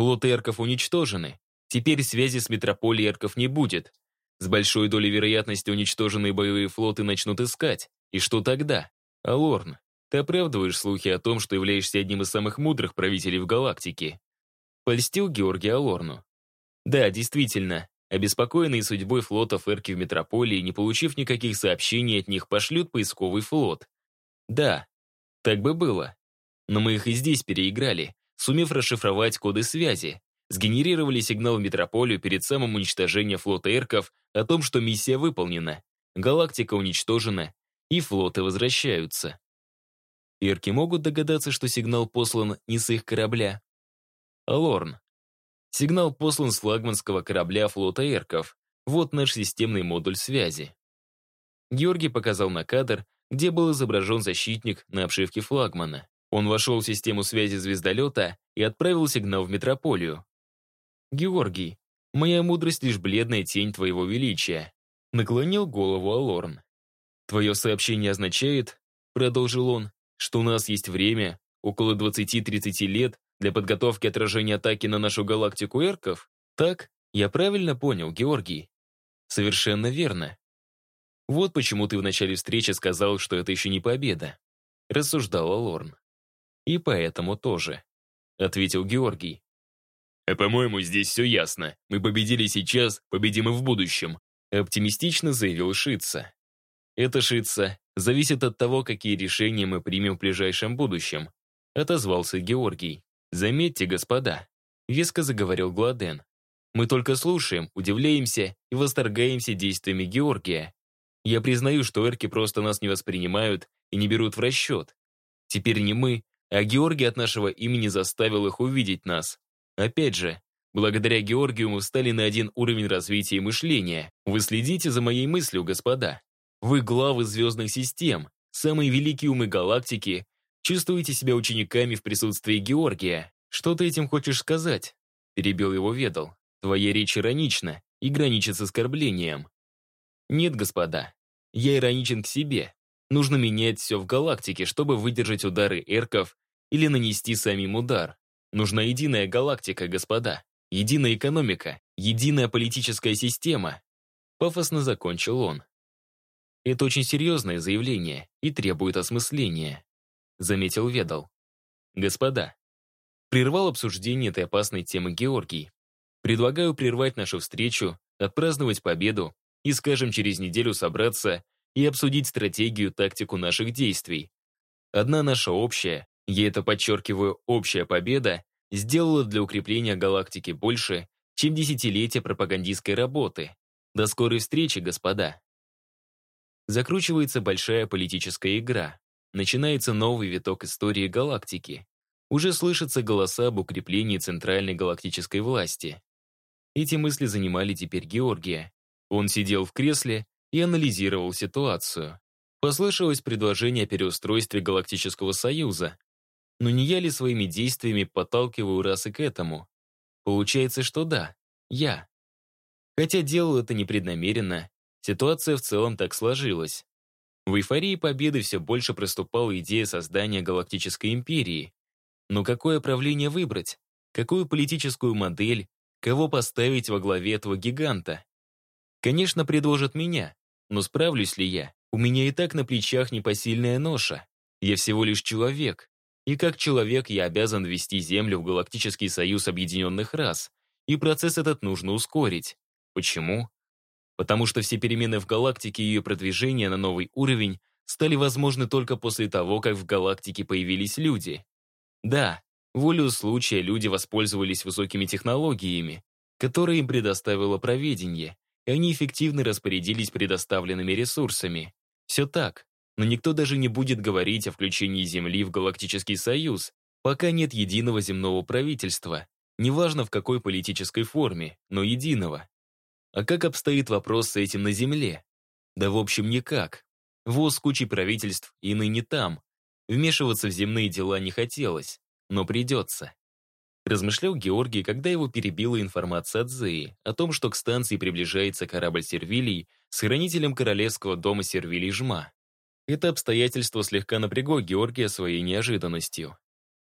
Флоты эрков уничтожены. Теперь связи с метрополией эрков не будет. С большой долей вероятности уничтоженные боевые флоты начнут искать. И что тогда? Алорн, ты оправдываешь слухи о том, что являешься одним из самых мудрых правителей в галактике. Польстил Георгий Алорну. Да, действительно, обеспокоенные судьбой флотов Эрки в метрополии, не получив никаких сообщений от них, пошлют поисковый флот. Да, так бы было. Но мы их и здесь переиграли, сумев расшифровать коды связи, сгенерировали сигнал в метрополию перед самым уничтожением флота Эрков о том, что миссия выполнена, галактика уничтожена, и флоты возвращаются. Ирки могут догадаться, что сигнал послан не с их корабля. Алорн. Сигнал послан с флагманского корабля флота Эрков. Вот наш системный модуль связи. Георгий показал на кадр, где был изображен защитник на обшивке флагмана. Он вошел в систему связи звездолета и отправил сигнал в метрополию. «Георгий, моя мудрость лишь бледная тень твоего величия», наклонил голову Алорн. «Твое сообщение означает, — продолжил он, — что у нас есть время, около 20-30 лет, для подготовки отражения атаки на нашу галактику Эрков? Так? Я правильно понял, Георгий?» «Совершенно верно. Вот почему ты в начале встречи сказал, что это еще не победа», — рассуждала Лорн. «И поэтому тоже», — ответил Георгий. «А по-моему, здесь все ясно. Мы победили сейчас, победим и в будущем», — оптимистично заявил Шица. «Это, Шица, зависит от того, какие решения мы примем в ближайшем будущем», — отозвался Георгий. «Заметьте, господа», — веско заговорил Гладен. «Мы только слушаем, удивляемся и восторгаемся действиями Георгия. Я признаю, что эрки просто нас не воспринимают и не берут в расчет. Теперь не мы, а Георгий от нашего имени заставил их увидеть нас. Опять же, благодаря Георгию мы встали на один уровень развития и мышления. Вы следите за моей мыслью, господа. Вы главы звездных систем, самые великие умы галактики, чувствуете себя учениками в присутствии Георгия. Что ты этим хочешь сказать? Перебил его Ведал. Твоя речь иронична и граничит с оскорблением. Нет, господа, я ироничен к себе. Нужно менять все в галактике, чтобы выдержать удары эрков или нанести самим удар. Нужна единая галактика, господа. Единая экономика, единая политическая система. Пафосно закончил он. Это очень серьезное заявление и требует осмысления, заметил Ведал. Господа, прервал обсуждение этой опасной темы Георгий. Предлагаю прервать нашу встречу, отпраздновать победу и, скажем, через неделю собраться и обсудить стратегию, тактику наших действий. Одна наша общая, я это подчеркиваю, общая победа сделала для укрепления галактики больше, чем десятилетия пропагандистской работы. До скорой встречи, господа. Закручивается большая политическая игра. Начинается новый виток истории галактики. Уже слышатся голоса об укреплении центральной галактической власти. Эти мысли занимали теперь Георгия. Он сидел в кресле и анализировал ситуацию. Послышалось предложение о переустройстве Галактического Союза. Но не я ли своими действиями подталкиваю расы к этому? Получается, что да, я. Хотя делал это непреднамеренно, ситуация в целом так сложилась. В эйфории победы все больше проступала идея создания Галактической империи. Но какое правление выбрать? Какую политическую модель? Кого поставить во главе этого гиганта? Конечно, предложат меня, но справлюсь ли я? У меня и так на плечах непосильная ноша. Я всего лишь человек. И как человек я обязан ввести Землю в Галактический Союз Объединенных Рас. И процесс этот нужно ускорить. Почему? Потому что все перемены в галактике и ее продвижение на новый уровень стали возможны только после того, как в галактике появились люди. Да, волею случая люди воспользовались высокими технологиями, которые им предоставило проведение, и они эффективно распорядились предоставленными ресурсами. Все так, но никто даже не будет говорить о включении Земли в Галактический Союз, пока нет единого земного правительства, неважно в какой политической форме, но единого. А как обстоит вопрос с этим на Земле? Да в общем никак. ВОЗ кучей правительств и ныне там. Вмешиваться в земные дела не хотелось, но придется. Размышлял Георгий, когда его перебила информация от Зеи о том, что к станции приближается корабль Сервилий с хранителем королевского дома Сервилий Жма. Это обстоятельство слегка напрягло Георгия своей неожиданностью.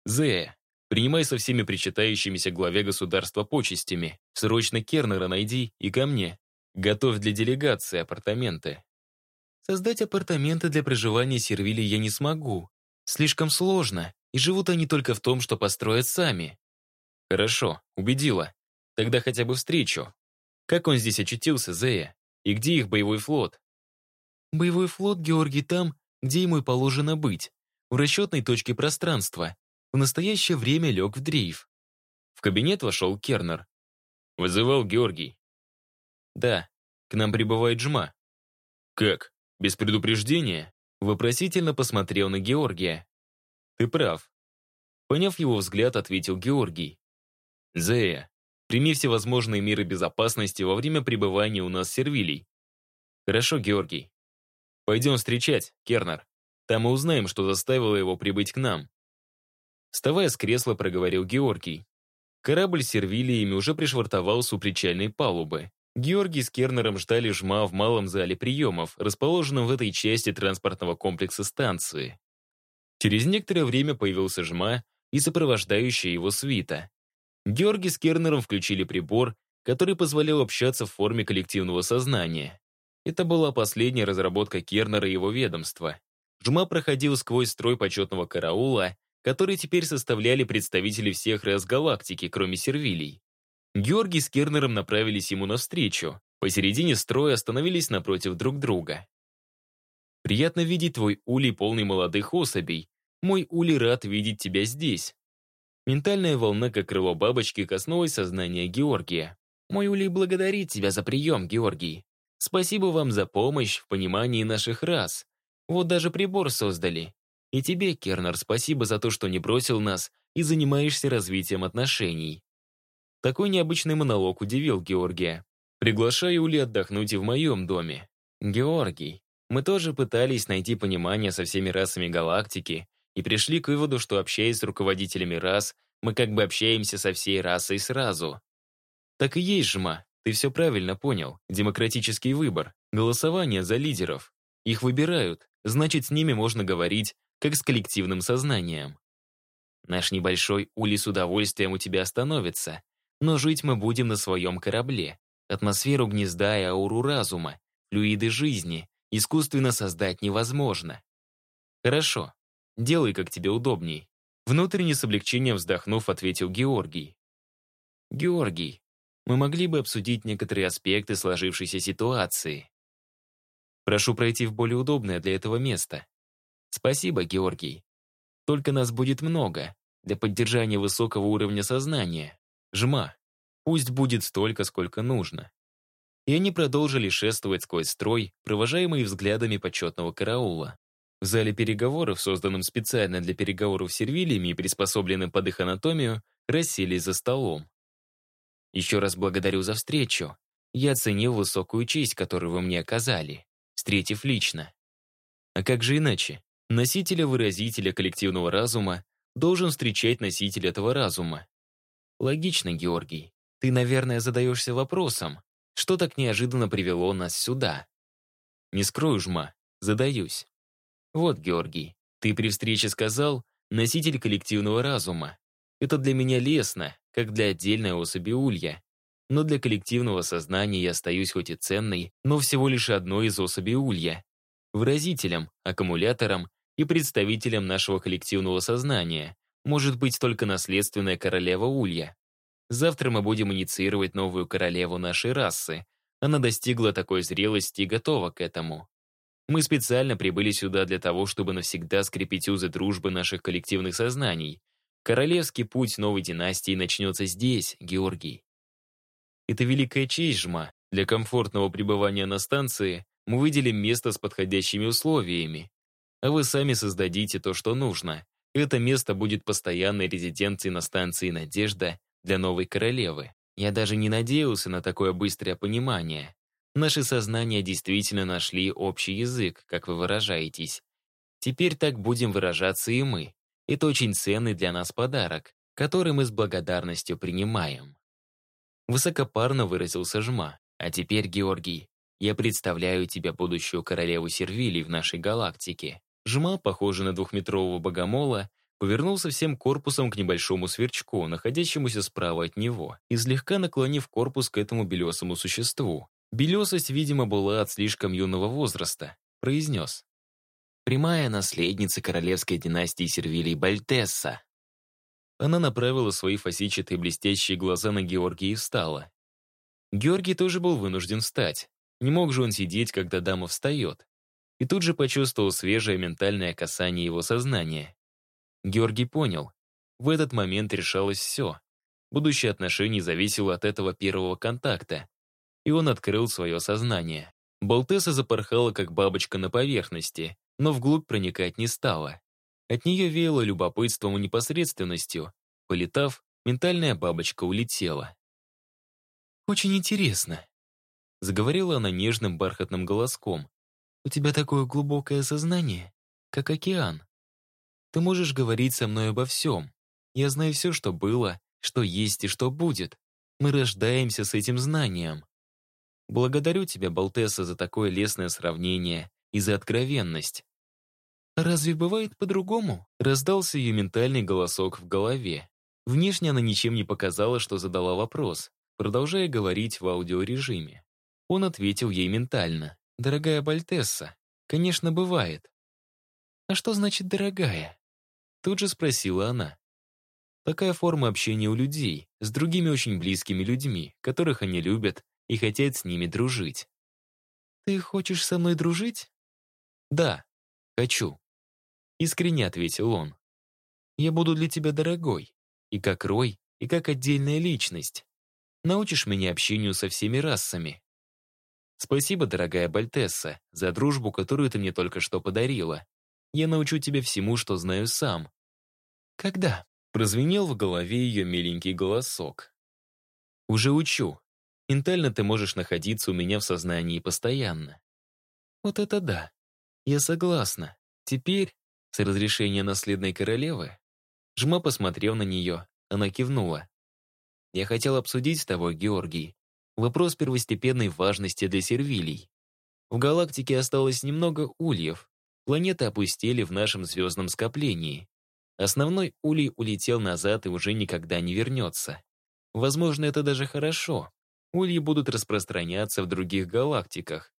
«Зея, принимай со всеми причитающимися главе государства почестями. Срочно Кернера найди и ко мне. Готовь для делегации апартаменты». «Создать апартаменты для проживания Сервилий я не смогу. Слишком сложно, и живут они только в том, что построят сами», Хорошо, убедила. Тогда хотя бы встречу. Как он здесь очутился, Зея? И где их боевой флот? Боевой флот, Георгий, там, где ему и положено быть. В расчетной точке пространства. В настоящее время лег в дрейф. В кабинет вошел Кернер. Вызывал Георгий. Да, к нам прибывает Жма. Как? Без предупреждения? Вопросительно посмотрел на Георгия. «Ты прав». Поняв его взгляд, ответил Георгий. «Зея, прими всевозможные меры безопасности во время пребывания у нас Сервилей». «Хорошо, Георгий. Пойдем встречать, Кернер. Там мы узнаем, что заставило его прибыть к нам». Вставая с кресла, проговорил Георгий. Корабль сервилиями уже пришвартовался у причальной палубы. Георгий с Кернером ждали жма в малом зале приемов, расположенном в этой части транспортного комплекса станции. Через некоторое время появился жма и сопровождающая его свита. Георгий с Кернером включили прибор, который позволял общаться в форме коллективного сознания. Это была последняя разработка Кернера и его ведомства. Жма проходил сквозь строй почетного караула, который теперь составляли представители всех рас галактики, кроме сервилей. Георгий с Кернером направились ему навстречу. Посередине строя остановились напротив друг друга. «Приятно видеть твой улей, полный молодых особей. Мой улей рад видеть тебя здесь». Ментальная волна, как крыло бабочки, коснулась сознания Георгия. «Мой улей благодарит тебя за прием, Георгий. Спасибо вам за помощь в понимании наших рас. Вот даже прибор создали. И тебе, Кернер, спасибо за то, что не бросил нас и занимаешься развитием отношений. Такой необычный монолог удивил Георгия. Приглашаю Ули отдохнуть и в моем доме. Георгий, мы тоже пытались найти понимание со всеми расами галактики и пришли к выводу, что общаясь с руководителями рас, мы как бы общаемся со всей расой сразу. Так и есть, Жма, ты все правильно понял. Демократический выбор, голосование за лидеров. Их выбирают, значит, с ними можно говорить, как с коллективным сознанием. Наш небольшой Ули с удовольствием у тебя остановится, но жить мы будем на своем корабле. Атмосферу гнезда и ауру разума, флюиды жизни искусственно создать невозможно. Хорошо, делай, как тебе удобней. Внутренне с облегчением вздохнув, ответил Георгий. Георгий, мы могли бы обсудить некоторые аспекты сложившейся ситуации. Прошу пройти в более удобное для этого место. Спасибо, Георгий. Только нас будет много для поддержания высокого уровня сознания. Жма. Пусть будет столько, сколько нужно. И они продолжили шествовать сквозь строй, провожаемые взглядами почетного караула. В зале переговоров, созданном специально для переговоров с сервилиями и приспособленным под их анатомию, расселись за столом. «Еще раз благодарю за встречу. Я ценил высокую честь, которую вы мне оказали, встретив лично. А как же иначе? Носителя-выразителя коллективного разума должен встречать носитель этого разума. Логично, Георгий. Ты, наверное, задаешься вопросом, что так неожиданно привело нас сюда? Не скрою, жма, задаюсь. Вот, Георгий, ты при встрече сказал «носитель коллективного разума». Это для меня лестно, как для отдельной особи улья. Но для коллективного сознания я остаюсь хоть и ценной, но всего лишь одной из особей улья. Выразителем, аккумулятором и представителем нашего коллективного сознания, может быть только наследственная королева Улья. Завтра мы будем инициировать новую королеву нашей расы. Она достигла такой зрелости и готова к этому. Мы специально прибыли сюда для того, чтобы навсегда скрепить узы дружбы наших коллективных сознаний. Королевский путь новой династии начнется здесь, Георгий. Это великая честь, Жма. Для комфортного пребывания на станции мы выделим место с подходящими условиями. А вы сами создадите то, что нужно. Это место будет постоянной резиденцией на станции «Надежда» для новой королевы. Я даже не надеялся на такое быстрое понимание. Наши сознания действительно нашли общий язык, как вы выражаетесь. Теперь так будем выражаться и мы. Это очень ценный для нас подарок, который мы с благодарностью принимаем. Высокопарно выразился Жма. А теперь, Георгий, я представляю тебе будущую королеву Сервилий в нашей галактике. Жма, похожий на двухметрового богомола, повернулся всем корпусом к небольшому сверчку, находящемуся справа от него, и слегка наклонив корпус к этому белесому существу. Белесость, видимо, была от слишком юного возраста, произнес. «Прямая наследница королевской династии Сервилий Бальтесса». Она направила свои фасичатые блестящие глаза на Георгия и встала. Георгий тоже был вынужден встать. Не мог же он сидеть, когда дама встает и тут же почувствовал свежее ментальное касание его сознания. Георгий понял, в этот момент решалось все. Будущее отношений зависело от этого первого контакта, и он открыл свое сознание. Болтеса запорхала, как бабочка на поверхности, но вглубь проникать не стала. От нее веяло любопытством и непосредственностью. Полетав, ментальная бабочка улетела. «Очень интересно», — заговорила она нежным бархатным голоском. «У тебя такое глубокое сознание, как океан. Ты можешь говорить со мной обо всем. Я знаю все, что было, что есть и что будет. Мы рождаемся с этим знанием. Благодарю тебя, Балтесса, за такое лестное сравнение и за откровенность. «Разве бывает по-другому?» Раздался ее ментальный голосок в голове. Внешне она ничем не показала, что задала вопрос, продолжая говорить в аудиорежиме. Он ответил ей ментально. «Дорогая Бальтесса, конечно, бывает». «А что значит «дорогая»?» Тут же спросила она. Такая форма общения у людей, с другими очень близкими людьми, которых они любят и хотят с ними дружить. «Ты хочешь со мной дружить?» «Да, хочу», — искренне ответил он. «Я буду для тебя дорогой, и как Рой, и как отдельная личность. Научишь меня общению со всеми расами». «Спасибо, дорогая Бальтесса, за дружбу, которую ты мне только что подарила. Я научу тебя всему, что знаю сам». «Когда?» Прозвенел в голове ее миленький голосок. «Уже учу. Ментально ты можешь находиться у меня в сознании постоянно». «Вот это да. Я согласна. Теперь, с разрешения наследной королевы...» Жма посмотрел на нее, она кивнула. «Я хотел обсудить с тобой, Георгий, вопрос первостепенной важности для сервилий. В галактике осталось немного ульев. Планеты опустели в нашем звездном скоплении. Основной улей улетел назад и уже никогда не вернется. Возможно, это даже хорошо. Ульи будут распространяться в других галактиках.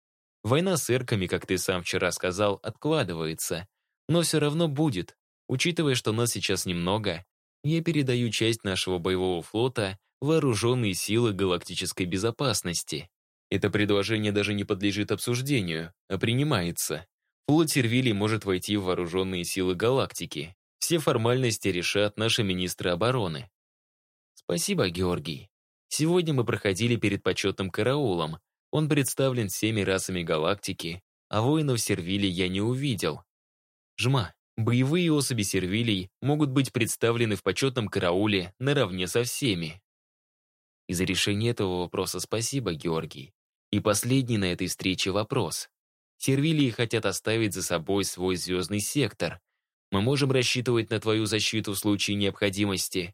Война с эрками, как ты сам вчера сказал, откладывается. Но все равно будет. Учитывая, что нас сейчас немного, я передаю часть нашего боевого флота вооруженные силы галактической безопасности. Это предложение даже не подлежит обсуждению, а принимается. Флот Сервилий может войти в вооруженные силы галактики. Все формальности решат наши министры обороны. Спасибо, Георгий. Сегодня мы проходили перед почетным караулом. Он представлен всеми расами галактики, а воинов Сервилий я не увидел. Жма, боевые особи Сервилий могут быть представлены в почетном карауле наравне со всеми. Из-за решения этого вопроса спасибо, Георгий. И последний на этой встрече вопрос. Сервилии хотят оставить за собой свой звездный сектор, мы можем рассчитывать на твою защиту в случае необходимости.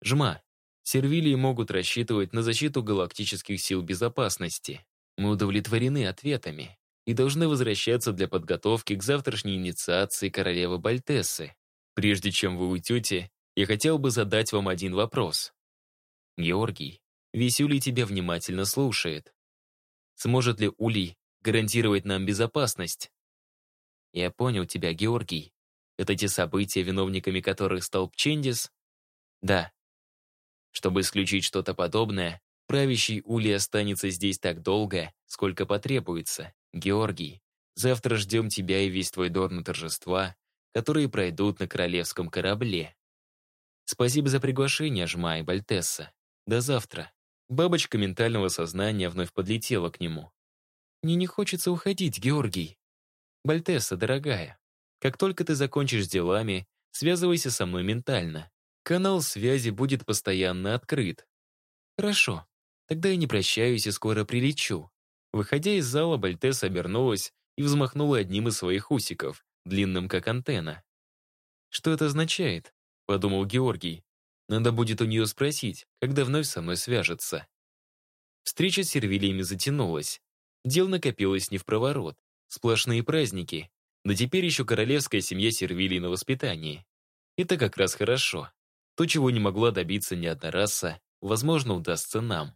Жма. Сервилии могут рассчитывать на защиту галактических сил безопасности. Мы удовлетворены ответами и должны возвращаться для подготовки к завтрашней инициации королевы Бальтессы. Прежде чем вы уйдете, я хотел бы задать вам один вопрос. Георгий, весь Улей тебя внимательно слушает. Сможет ли Улей гарантировать нам безопасность? Я понял тебя, Георгий. Это те события, виновниками которых стал Пчендис? Да. Чтобы исключить что-то подобное, правящий Ули останется здесь так долго, сколько потребуется. Георгий, завтра ждем тебя и весь твой дор на торжества, которые пройдут на королевском корабле. Спасибо за приглашение, Жма и Бальтесса. До завтра. Бабочка ментального сознания вновь подлетела к нему. Мне не хочется уходить, Георгий. Бальтесса, дорогая, как только ты закончишь с делами, связывайся со мной ментально. Канал связи будет постоянно открыт. Хорошо. Тогда я не прощаюсь и скоро прилечу. Выходя из зала, Бальтес обернулась и взмахнула одним из своих усиков, длинным как антенна. «Что это означает?» — подумал Георгий. «Надо будет у нее спросить, когда вновь со мной свяжется». Встреча с сервилиями затянулась. Дел накопилось не в проворот. Сплошные праздники, да теперь еще королевская семья Сервилий на воспитании. Это как раз хорошо. То, чего не могла добиться ни одна раса, возможно, удастся нам.